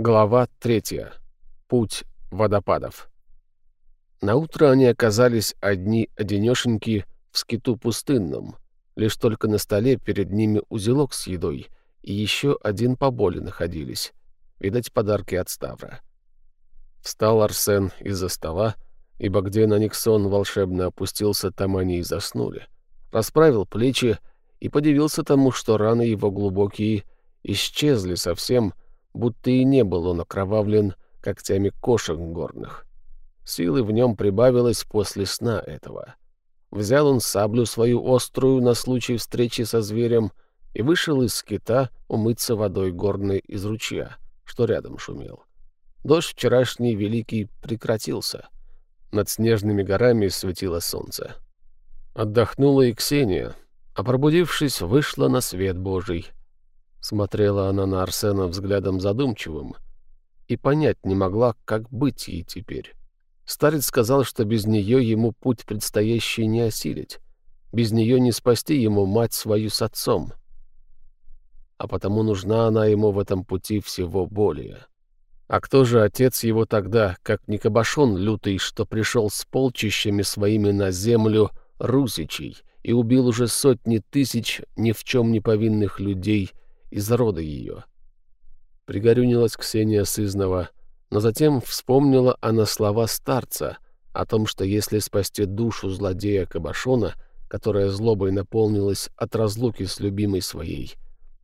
Глава третья. Путь водопадов. Наутро они оказались одни-одинешеньки в скиту пустынном. Лишь только на столе перед ними узелок с едой и еще один поболе находились. Видать, подарки от Ставра. Встал Арсен из-за стола, ибо где на них сон волшебно опустился, там они и заснули. Расправил плечи и подивился тому, что раны его глубокие исчезли совсем, — будто и не был он окровавлен когтями кошек горных. Силы в нем прибавилось после сна этого. Взял он саблю свою острую на случай встречи со зверем и вышел из скита умыться водой горной из ручья, что рядом шумел. Дождь вчерашний великий прекратился. Над снежными горами светило солнце. Отдохнула и Ксения, а пробудившись, вышла на свет Божий — Смотрела она на Арсена взглядом задумчивым и понять не могла, как быть ей теперь. Старец сказал, что без нее ему путь предстоящий не осилить, без нее не спасти ему мать свою с отцом. А потому нужна она ему в этом пути всего более. А кто же отец его тогда, как не Кабашон лютый, что пришел с полчищами своими на землю русичей и убил уже сотни тысяч ни в чем не повинных людей — из рода ее. Пригорюнилась Ксения Сызнова, но затем вспомнила она слова старца о том, что если спасти душу злодея Кабашона, которая злобой наполнилась от разлуки с любимой своей,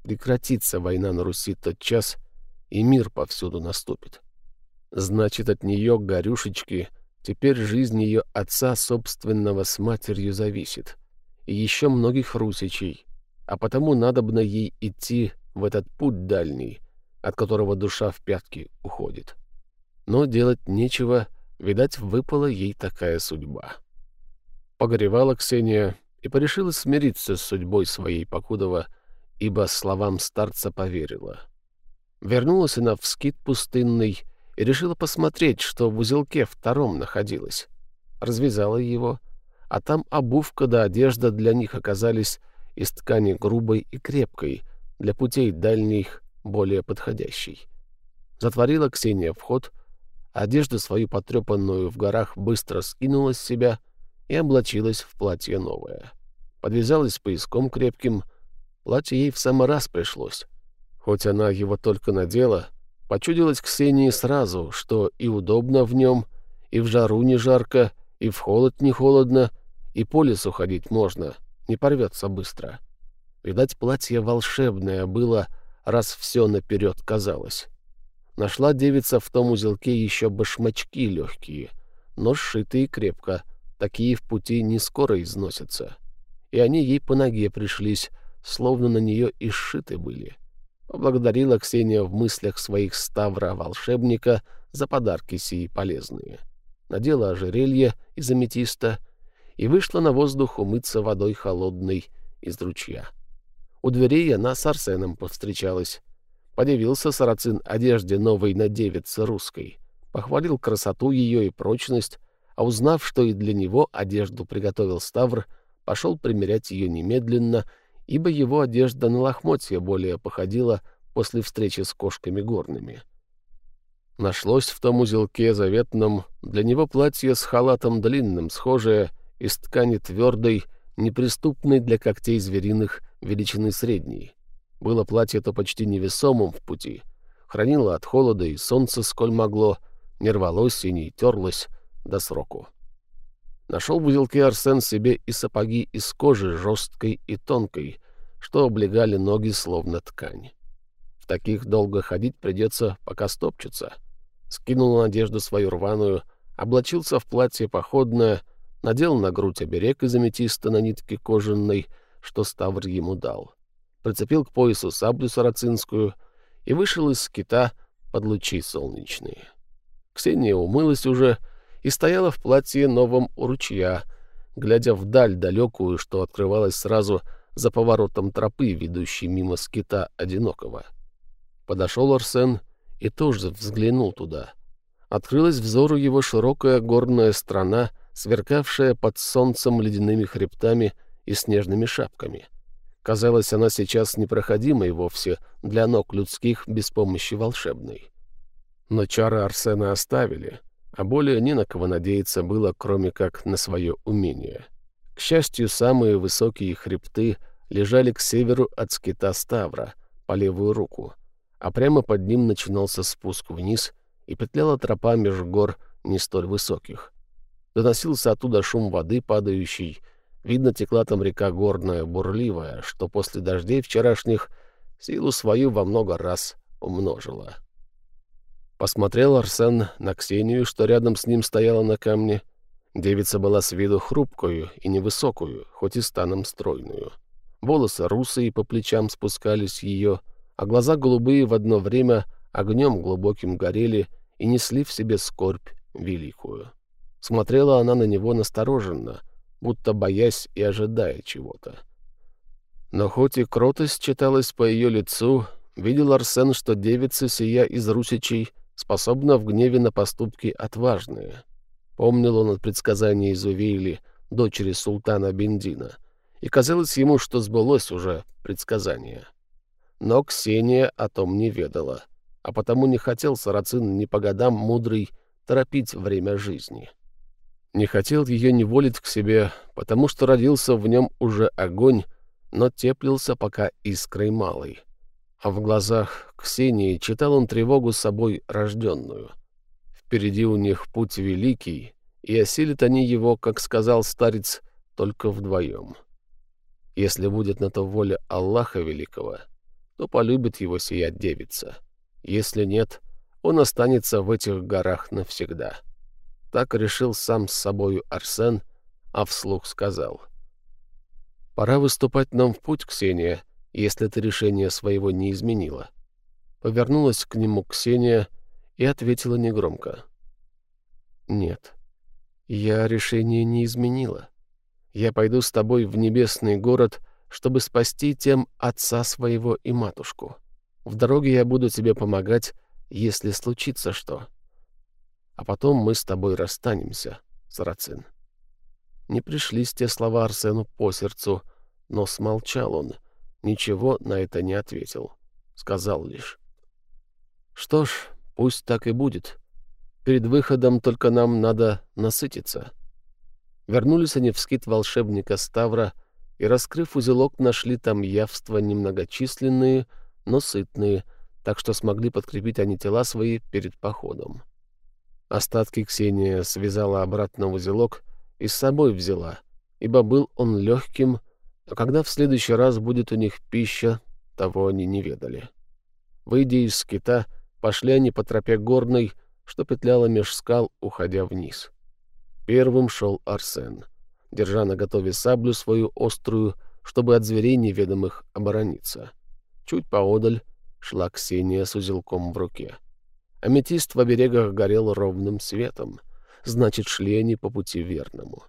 прекратится война на Руси тот час, и мир повсюду наступит. Значит, от нее, горюшечки, теперь жизнь ее отца собственного с матерью зависит, и еще многих русичей, а потому надобно ей идти в этот путь дальний, от которого душа в пятки уходит. Но делать нечего, видать, выпала ей такая судьба. Погоревала Ксения и порешила смириться с судьбой своей Покудова, ибо словам старца поверила. Вернулась она в скит пустынный и решила посмотреть, что в узелке втором находилось. Развязала его, а там обувка да одежда для них оказались из ткани грубой и крепкой, для путей дальних более подходящей. Затворила Ксения вход, одежду свою потрепанную в горах быстро скинула с себя и облачилась в платье новое. Подвязалась пояском крепким, платье ей в самый раз пришлось. Хоть она его только надела, почудилась Ксении сразу, что и удобно в нем, и в жару не жарко, и в холод не холодно, и по лесу ходить можно — не порвется быстро. Видать, платье волшебное было, раз все наперед казалось. Нашла девица в том узелке еще башмачки легкие, но сшитые крепко, такие в пути не скоро износятся. И они ей по ноге пришлись, словно на нее и сшиты были. Поблагодарила Ксения в мыслях своих ставра-волшебника за подарки сии полезные. Надела ожерелье из аметиста — и вышла на воздух умыться водой холодной из ручья. У дверей она с Арсеном повстречалась. Подивился сарацин одежде новой на девице русской. Похвалил красоту ее и прочность, а узнав, что и для него одежду приготовил Ставр, пошел примерять ее немедленно, ибо его одежда на лохмотья более походила после встречи с кошками горными. Нашлось в том узелке заветном для него платье с халатом длинным, схожее — из ткани твердой, неприступной для когтей звериных величины средней. Было платье-то почти невесомым в пути, хранило от холода и солнца сколь могло, не рвалось и не терлось до сроку. Нашел в узелке Арсен себе и сапоги из кожи жесткой и тонкой, что облегали ноги словно ткань. В таких долго ходить придется, пока стопчутся. Скинул на одежду свою рваную, облачился в платье походное — надел на грудь оберег из аметиста на нитке кожаной, что Ставр ему дал, прицепил к поясу саблю сарацинскую и вышел из скита под лучи солнечные. Ксения умылась уже и стояла в платье новом у ручья, глядя вдаль далекую, что открывалась сразу за поворотом тропы, ведущей мимо скита одинокого. Подошел Арсен и тоже взглянул туда. Открылась взору его широкая горная страна — сверкавшая под солнцем ледяными хребтами и снежными шапками. Казалось, она сейчас непроходимой вовсе для ног людских без помощи волшебной. Но чары Арсена оставили, а более ни на кого надеяться было, кроме как на свое умение. К счастью, самые высокие хребты лежали к северу от скита Ставра, по левую руку, а прямо под ним начинался спуск вниз и петляла тропа меж гор не столь высоких. Доносился оттуда шум воды, падающей. Видно, текла там река горная, бурливая, что после дождей вчерашних силу свою во много раз умножила. Посмотрел Арсен на Ксению, что рядом с ним стояла на камне. Девица была с виду хрупкую и невысокую, хоть и станом стройную. Волосы русые по плечам спускались ее, а глаза голубые в одно время огнем глубоким горели и несли в себе скорбь великую. Смотрела она на него настороженно, будто боясь и ожидая чего-то. Но хоть и кротость читалась по ее лицу, видел Арсен, что девица сия из русичей способна в гневе на поступки отважные. Помнил он от предсказания Изувейли, дочери султана Бендина, и казалось ему, что сбылось уже предсказание. Но Ксения о том не ведала, а потому не хотел Сарацин не по годам мудрый торопить время жизни. Не хотел ее неволить к себе, потому что родился в нем уже огонь, но теплился пока искрой малой. А в глазах Ксении читал он тревогу собой рожденную. Впереди у них путь великий, и осилят они его, как сказал старец, только вдвоем. Если будет на то воля Аллаха Великого, то полюбит его сия девица. Если нет, он останется в этих горах навсегда. Так решил сам с собою Арсен, а вслух сказал. «Пора выступать нам в путь, Ксения, если ты решение своего не изменила». Повернулась к нему Ксения и ответила негромко. «Нет, я решение не изменила. Я пойду с тобой в небесный город, чтобы спасти тем отца своего и матушку. В дороге я буду тебе помогать, если случится что а потом мы с тобой расстанемся, Сарацин». Не пришлись те слова Арсену по сердцу, но смолчал он, ничего на это не ответил. Сказал лишь. «Что ж, пусть так и будет. Перед выходом только нам надо насытиться». Вернулись они в скит волшебника Ставра и, раскрыв узелок, нашли там явства немногочисленные, но сытные, так что смогли подкрепить они тела свои перед походом. Остатки Ксения связала обратно в узелок и с собой взяла, ибо был он легким, а когда в следующий раз будет у них пища, того они не ведали. Выйдя из скита, пошли они по тропе горной, что петляла меж скал, уходя вниз. Первым шел Арсен, держа на готове саблю свою острую, чтобы от зверей неведомых оборониться. Чуть поодаль шла Ксения с узелком в руке. Аметист в оберегах горел ровным светом. Значит, шли они по пути верному.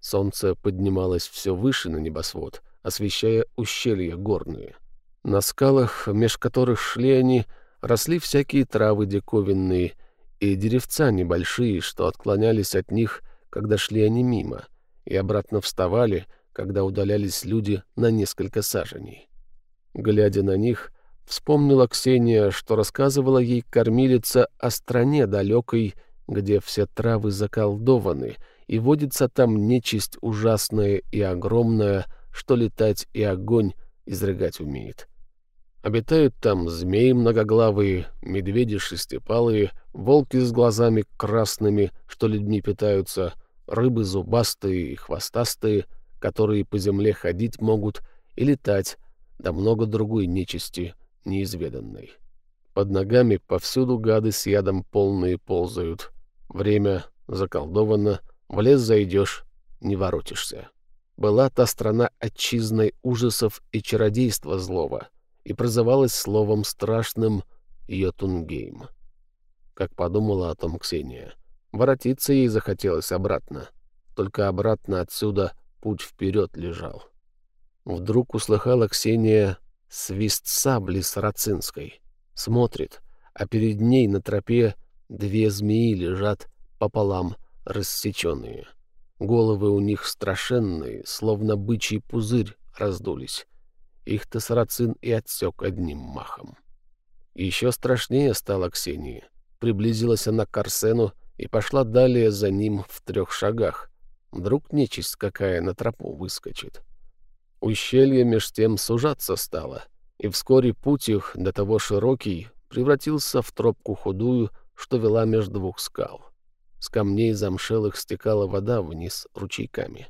Солнце поднималось все выше на небосвод, освещая ущелья горные. На скалах, меж которых шли они, росли всякие травы диковинные и деревца небольшие, что отклонялись от них, когда шли они мимо, и обратно вставали, когда удалялись люди на несколько саженей. Глядя на них, Вспомнила Ксения, что рассказывала ей кормилица о стране далекой, где все травы заколдованы, и водится там нечисть ужасная и огромная, что летать и огонь изрыгать умеет. Обитают там змеи многоглавые, медведи шестипалые, волки с глазами красными, что людьми питаются, рыбы зубастые и хвостастые, которые по земле ходить могут и летать, да много другой нечисти — неизведанной. Под ногами повсюду гады с ядом полные ползают. Время заколдовано, в лес зайдешь, не воротишься. Была та страна отчизной ужасов и чародейства злого, и прозывалась словом страшным Йотунгейм. Как подумала о том Ксения. Воротиться ей захотелось обратно. Только обратно отсюда путь вперед лежал. Вдруг услыхала Ксения свист сабли сарацинской. Смотрит, а перед ней на тропе две змеи лежат пополам рассеченные. Головы у них страшенные, словно бычий пузырь раздулись. Их-то сарацин и отсек одним махом. Еще страшнее стало Ксении. приблизилась она к Арсену и пошла далее за ним в трех шагах. Вдруг нечисть какая на тропу выскочит. Ущелье меж тем сужаться стало, и вскоре путь их, до того широкий, превратился в тропку худую, что вела между двух скал. С камней замшелых стекала вода вниз ручейками.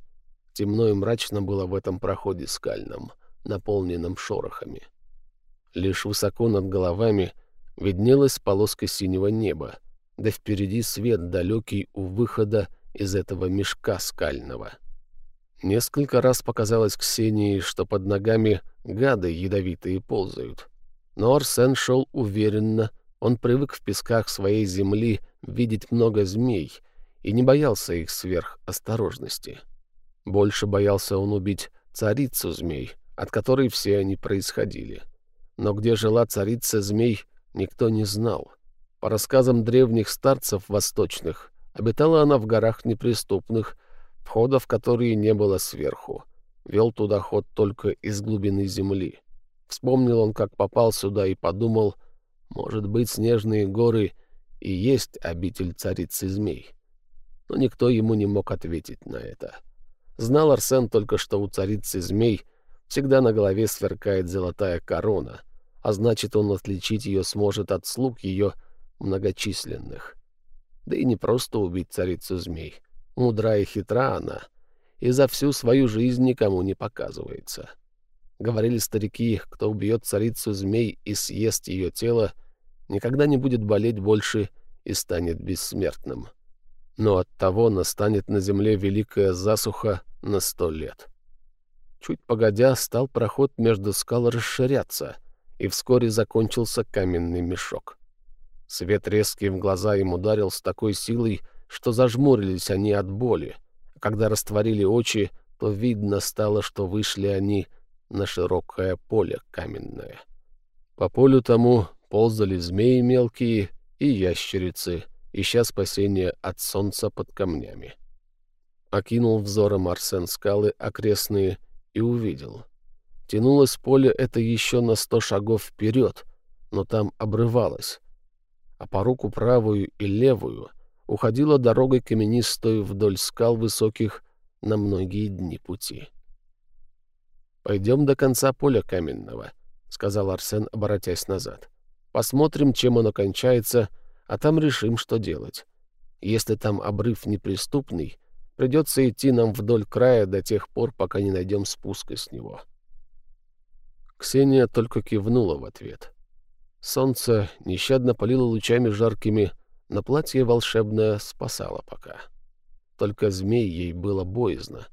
Темно и мрачно было в этом проходе скальном, наполненном шорохами. Лишь высоко над головами виднелась полоска синего неба, да впереди свет далекий у выхода из этого мешка скального. Несколько раз показалось Ксении, что под ногами гады ядовитые ползают. Но Арсен шел уверенно, он привык в песках своей земли видеть много змей и не боялся их сверхосторожности. Больше боялся он убить царицу змей, от которой все они происходили. Но где жила царица змей, никто не знал. По рассказам древних старцев восточных, обитала она в горах неприступных, входа в которые не было сверху. Вел туда ход только из глубины земли. Вспомнил он, как попал сюда, и подумал, может быть, снежные горы и есть обитель царицы змей. Но никто ему не мог ответить на это. Знал Арсен только, что у царицы змей всегда на голове сверкает золотая корона, а значит, он отличить ее сможет от слуг ее многочисленных. Да и не просто убить царицу змей. Мудра и хитра она, и за всю свою жизнь никому не показывается. Говорили старики, кто убьет царицу змей и съест ее тело, никогда не будет болеть больше и станет бессмертным. Но от того настанет на земле великая засуха на сто лет. Чуть погодя, стал проход между скал расширяться, и вскоре закончился каменный мешок. Свет резкий в глаза им ударил с такой силой, что зажмурились они от боли. А когда растворили очи, то видно стало, что вышли они на широкое поле каменное. По полю тому ползали змеи мелкие и ящерицы, ища спасения от солнца под камнями. Окинул взором Арсен скалы окрестные и увидел. Тянулось поле это еще на сто шагов вперед, но там обрывалось, а по руку правую и левую уходила дорогой каменистой вдоль скал высоких на многие дни пути. «Пойдем до конца поля каменного», — сказал Арсен, оборотясь назад. «Посмотрим, чем оно кончается, а там решим, что делать. Если там обрыв неприступный, придется идти нам вдоль края до тех пор, пока не найдем спуска с него». Ксения только кивнула в ответ. Солнце нещадно палило лучами жаркими, но платье волшебное спасало пока. Только змей ей было боязно,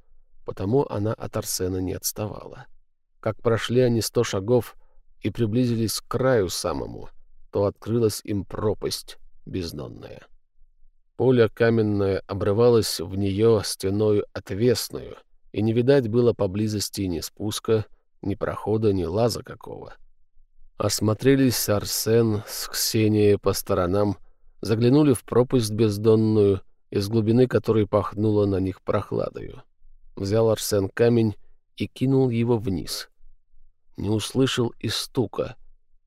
потому она от Арсена не отставала. Как прошли они сто шагов и приблизились к краю самому, то открылась им пропасть бездонная. Поле каменное обрывалось в нее стеною отвесную, и не видать было поблизости ни спуска, ни прохода, ни лаза какого. Осмотрелись Арсен с Ксенией по сторонам, заглянули в пропасть бездонную, из глубины которой пахнуло на них прохладою. Взял Арсен камень и кинул его вниз. Не услышал и стука.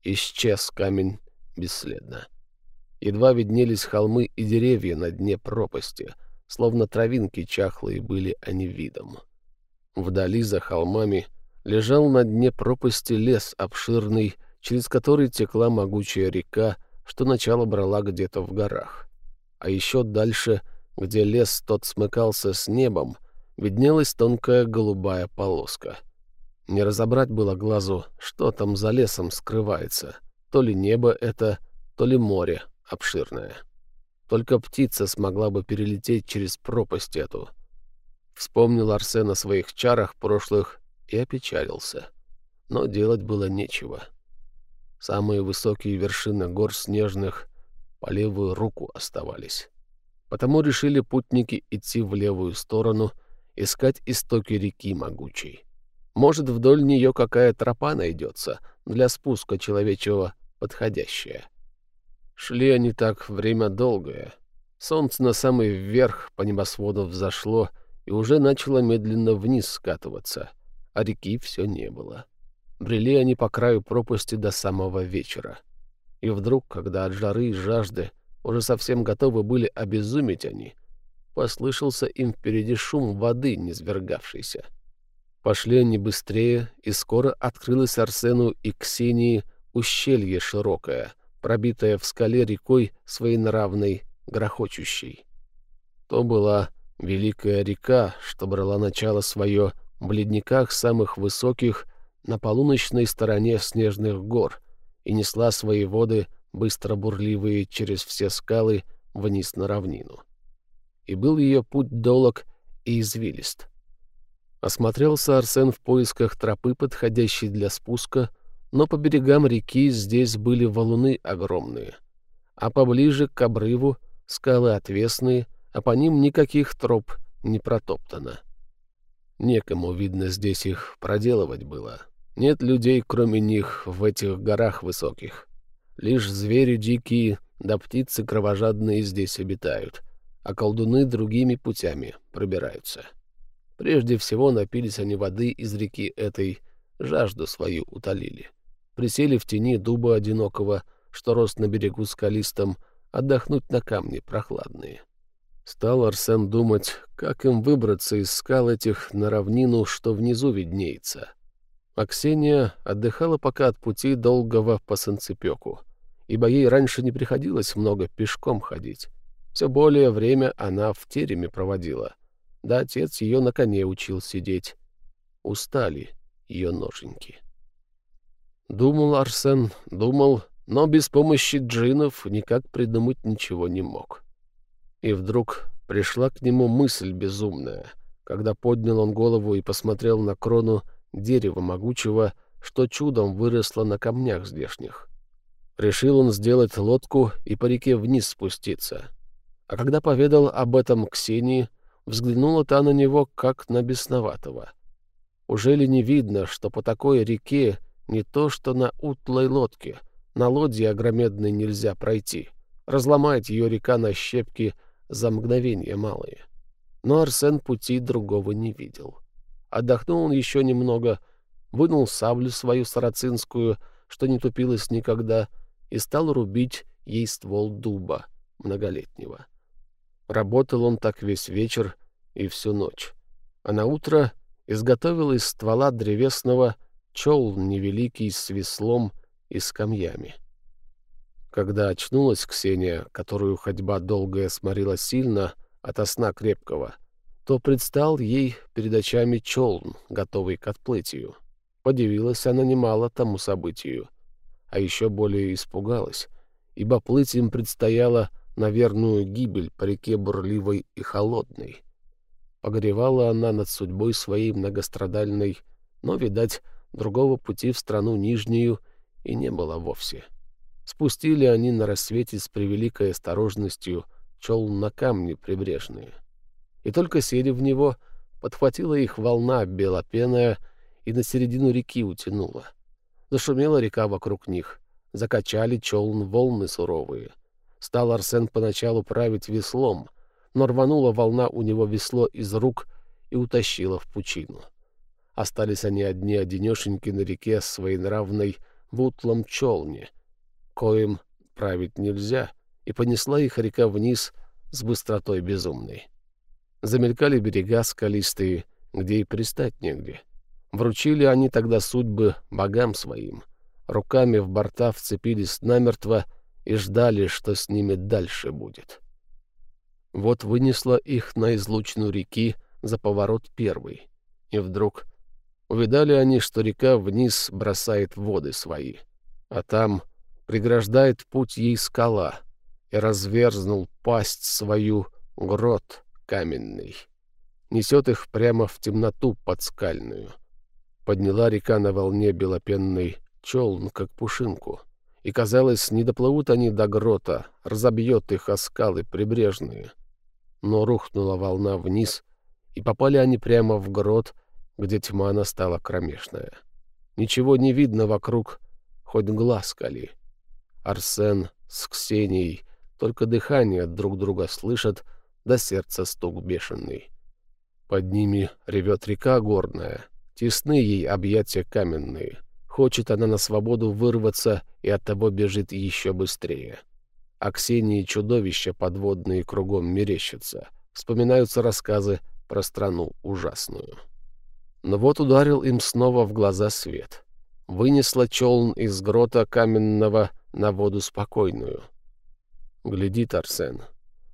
Исчез камень бесследно. Едва виднелись холмы и деревья на дне пропасти, словно травинки чахлые были они видом. Вдали за холмами лежал на дне пропасти лес обширный, через который текла могучая река, что начало брала где-то в горах. А еще дальше, где лес тот смыкался с небом, виднелась тонкая голубая полоска. Не разобрать было глазу, что там за лесом скрывается. То ли небо это, то ли море обширное. Только птица смогла бы перелететь через пропасть эту. Вспомнил Арсен о своих чарах прошлых и опечалился. Но делать было нечего. — Самые высокие вершины гор снежных по левую руку оставались. Потому решили путники идти в левую сторону, искать истоки реки могучей. Может, вдоль нее какая тропа найдется для спуска человечего подходящая. Шли они так время долгое. Солнце на самый верх по небосводу взошло и уже начало медленно вниз скатываться, а реки все не было. Брели они по краю пропасти до самого вечера. И вдруг, когда от жары и жажды уже совсем готовы были обезуметь они, послышался им впереди шум воды, низвергавшейся. Пошли они быстрее, и скоро открылось Арсену и Ксении ущелье широкое, пробитое в скале рекой своенравной, грохочущей. То была великая река, что брала начало свое в ледниках самых высоких на полуночной стороне снежных гор и несла свои воды, быстро бурливые через все скалы, вниз на равнину. И был ее путь долог и извилист. Осмотрелся Арсен в поисках тропы, подходящей для спуска, но по берегам реки здесь были валуны огромные, а поближе к обрыву скалы отвесные, а по ним никаких троп не протоптано. Некому, видно, здесь их проделывать было. Нет людей, кроме них, в этих горах высоких. Лишь звери дикие да птицы кровожадные здесь обитают, а колдуны другими путями пробираются. Прежде всего напились они воды из реки этой, жажду свою утолили. Присели в тени дуба одинокого, что рос на берегу скалистом, отдохнуть на камни прохладные. Стал Арсен думать, как им выбраться из скал этих на равнину, что внизу виднеется. А Ксения отдыхала пока от пути долгого по Санцепёку, ибо ей раньше не приходилось много пешком ходить. Все более время она в тереме проводила. Да отец ее на коне учил сидеть. Устали ее ноженьки. Думал Арсен, думал, но без помощи джинов никак придумать ничего не мог. И вдруг пришла к нему мысль безумная, когда поднял он голову и посмотрел на крону дерева могучего, что чудом выросло на камнях здешних. Решил он сделать лодку и по реке вниз спуститься. А когда поведал об этом Ксении, взглянула та на него, как на бесноватого. Уже ли не видно, что по такой реке не то что на утлой лодке, на лодье огромедной нельзя пройти. Разломает ее река на щепки за мгновение малые. Но Арсен пути другого не видел. Отдохнул он еще немного, вынул саблю свою сарацинскую, что не тупилась никогда, и стал рубить ей ствол дуба многолетнего. Работал он так весь вечер и всю ночь. А на утро изготовил из ствола древесного чел невеликий с веслом и скамьями. Когда очнулась Ксения, которую ходьба долгая сморила сильно, ото сна крепкого, то предстал ей перед очами челн, готовый к отплытию. Подивилась она немало тому событию, а еще более испугалась, ибо плыть им предстояло на верную гибель по реке бурливой и холодной. Погревала она над судьбой своей многострадальной, но, видать, другого пути в страну Нижнюю и не было вовсе. Спустили они на рассвете с превеликой осторожностью чел на камни прибрежные. И только сели в него, подхватила их волна белопеная и на середину реки утянула. Зашумела река вокруг них, закачали челн волны суровые. Стал Арсен поначалу править веслом, но рванула волна у него весло из рук и утащила в пучину. Остались они одни-одинешеньки на реке своенравной в утлом челне, коим править нельзя, и понесла их река вниз с быстротой безумной. Замелькали берега скалистые, где и пристать негде. Вручили они тогда судьбы богам своим. Руками в борта вцепились намертво и ждали, что с ними дальше будет. Вот вынесла их на излучину реки за поворот первый. И вдруг Увидали они, что река вниз бросает воды свои, а там преграждает путь ей скала, и разверзнул пасть свою грот каменный. Несет их прямо в темноту подскальную. Подняла река на волне белопенной челн, как пушинку, и, казалось, не доплывут они до грота, разобьет их о скалы прибрежные. Но рухнула волна вниз, и попали они прямо в грот — где тьма настала кромешная. Ничего не видно вокруг, хоть глаз кали. Арсен с Ксенией только дыхание друг друга слышат, да сердце стук бешеный. Под ними ревет река горная, тесны ей объятия каменные. Хочет она на свободу вырваться и оттого бежит еще быстрее. а Ксении чудовища подводные кругом мерещатся. Вспоминаются рассказы про страну ужасную. Но вот ударил им снова в глаза свет. Вынесла челн из грота каменного на воду спокойную. Глядит Арсен.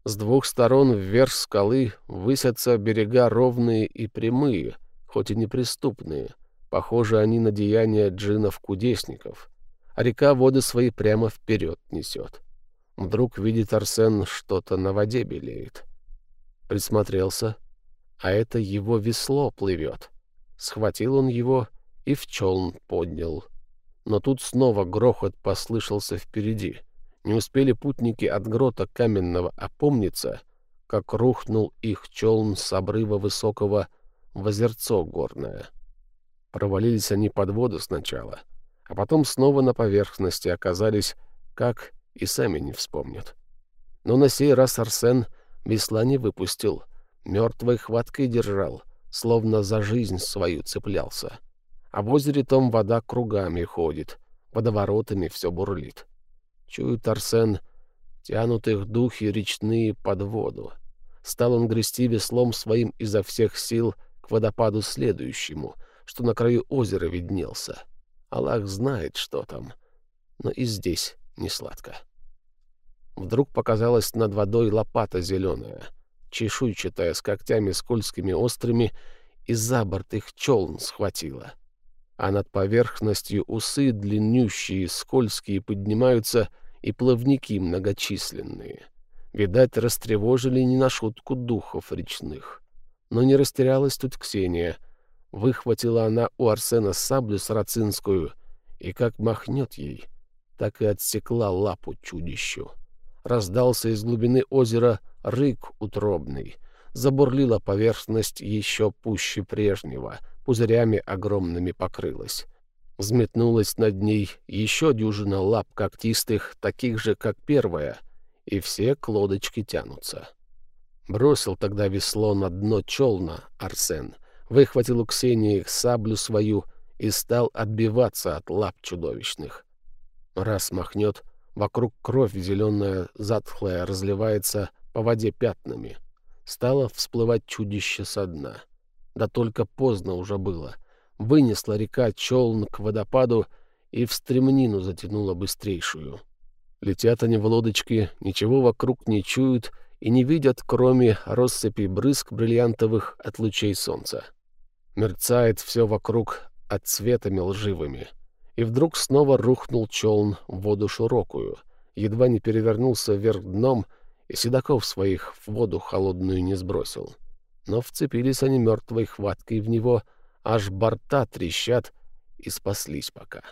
С двух сторон вверх скалы высятся берега ровные и прямые, хоть и неприступные. Похожи они на деяния джинов-кудесников. А река воды свои прямо вперед несет. Вдруг видит Арсен, что-то на воде белеет. Присмотрелся, а это его весло плывет. Схватил он его и в челн поднял. Но тут снова грохот послышался впереди. Не успели путники от грота каменного опомниться, как рухнул их челн с обрыва высокого в озерцо горное. Провалились они под воду сначала, а потом снова на поверхности оказались, как и сами не вспомнят. Но на сей раз Арсен весла не выпустил, мертвой хваткой держал, словно за жизнь свою цеплялся. А в озере том вода кругами ходит, водоворотами все бурлит. Чует Арсен, тянут их духи речные под воду. Стал он грести веслом своим изо всех сил к водопаду следующему, что на краю озера виднелся. Аллах знает, что там. Но и здесь не сладко. Вдруг показалась над водой лопата зеленая, чешуйчатая, с когтями скользкими острыми, и за борт их челн схватила а над поверхностью усы длиннющие, скользкие поднимаются и плавники многочисленные. Видать, растревожили не на шутку духов речных. Но не растерялась тут Ксения. Выхватила она у Арсена саблю сарацинскую, и как махнет ей, так и отсекла лапу чудищу. Раздался из глубины озера рык утробный. Забурлила поверхность еще пуще прежнего — пузырями огромными покрылась. Взметнулась над ней еще дюжина лап когтистых, таких же, как первая, и все к лодочке тянутся. Бросил тогда весло на дно челна Арсен, выхватил у Ксении саблю свою и стал отбиваться от лап чудовищных. Раз махнет, вокруг кровь зеленая, затхлая, разливается по воде пятнами. Стало всплывать чудище со дна. Да только поздно уже было. Вынесла река челн к водопаду и в стремнину затянула быстрейшую. Летят они в лодочке, ничего вокруг не чуют и не видят, кроме россыпи брызг бриллиантовых от лучей солнца. Мерцает все вокруг от цветами лживыми. И вдруг снова рухнул челн в воду широкую, едва не перевернулся вверх дном и седаков своих в воду холодную не сбросил но вцепились они мертвой хваткой в него, аж борта трещат, и спаслись пока.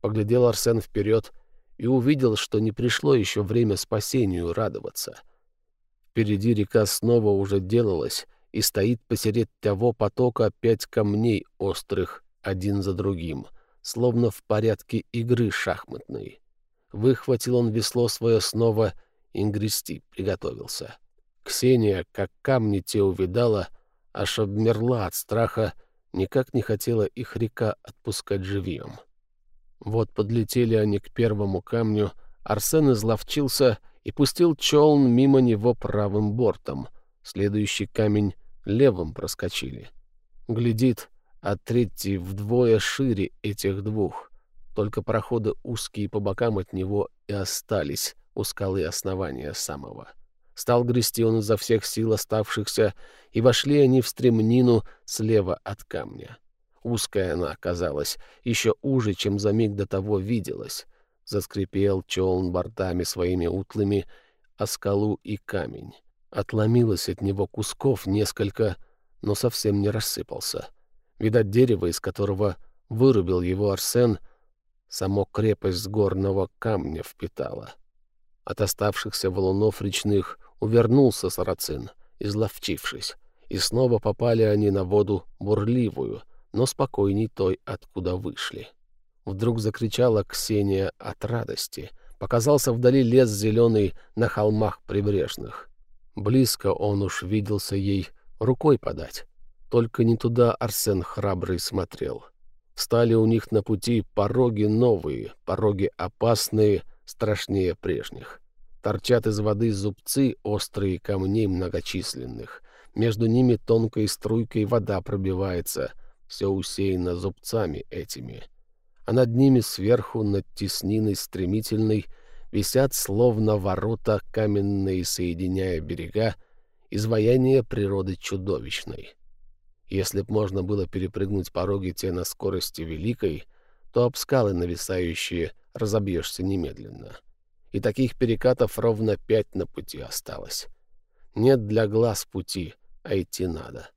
Поглядел Арсен вперед и увидел, что не пришло еще время спасению радоваться. Впереди река снова уже делалась, и стоит посеред того потока пять камней острых, один за другим, словно в порядке игры шахматной. Выхватил он весло свое снова и грести приготовился. — Ксения, как камни те увидала, аж обмерла от страха, никак не хотела их река отпускать живьем. Вот подлетели они к первому камню, Арсен изловчился и пустил челн мимо него правым бортом. Следующий камень левым проскочили. Глядит, а третий вдвое шире этих двух. Только проходы узкие по бокам от него и остались у скалы основания самого. Стал грести он изо всех сил оставшихся, и вошли они в стремнину слева от камня. Узкая она оказалась, еще уже, чем за миг до того виделась. Заскрипел челн бортами своими утлыми, а скалу и камень. Отломилось от него кусков несколько, но совсем не рассыпался. Видать, дерево, из которого вырубил его Арсен, само крепость горного камня впитала. От оставшихся валунов речных Увернулся сарацин, изловчившись, и снова попали они на воду бурливую, но спокойней той, откуда вышли. Вдруг закричала Ксения от радости. Показался вдали лес зеленый на холмах прибрежных. Близко он уж виделся ей рукой подать. Только не туда Арсен храбрый смотрел. Стали у них на пути пороги новые, пороги опасные, страшнее прежних. Торчат из воды зубцы, острые камней многочисленных. Между ними тонкой струйкой вода пробивается, все усеяно зубцами этими. А над ними сверху, над тесниной стремительной, висят словно ворота каменные, соединяя берега, изваяние природы чудовищной. Если б можно было перепрыгнуть пороги те на скорости великой, то об скалы нависающие разобьешься немедленно. И таких перекатов ровно пять на пути осталось. Нет для глаз пути, а идти надо.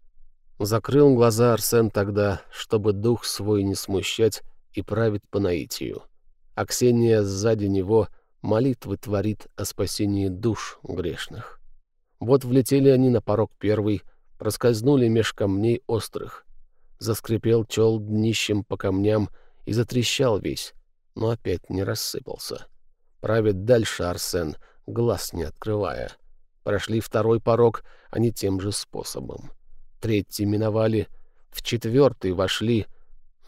Закрыл глаза Арсен тогда, чтобы дух свой не смущать и правит по наитию. А Ксения сзади него молитвы творит о спасении душ грешных. Вот влетели они на порог первый, проскользнули меж камней острых. Заскрипел чел днищем по камням и затрещал весь, но опять не рассыпался. Правит дальше Арсен, глаз не открывая. Прошли второй порог, они тем же способом. Третий миновали, в четвертый вошли,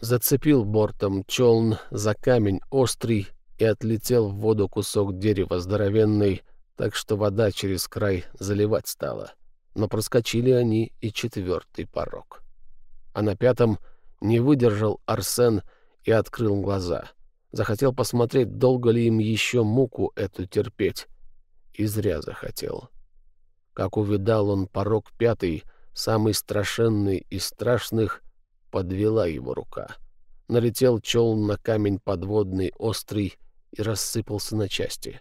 зацепил бортом челн за камень острый и отлетел в воду кусок дерева здоровенный, так что вода через край заливать стала. Но проскочили они и четвертый порог. А на пятом не выдержал Арсен и открыл глаза. Захотел посмотреть, долго ли им еще муку эту терпеть. И зря захотел. Как увидал он порог пятый, самый страшенный из страшных, подвела его рука. Налетел челн на камень подводный, острый, и рассыпался на части.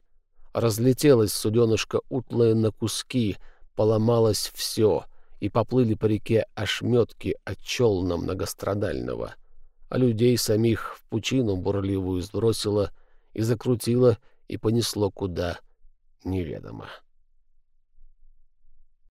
Разлетелось суденышко утлое на куски, поломалось все, и поплыли по реке ошметки от челна многострадального. А людей самих в пучину бурливую сбросило и закрутило, и понесло куда неведомо.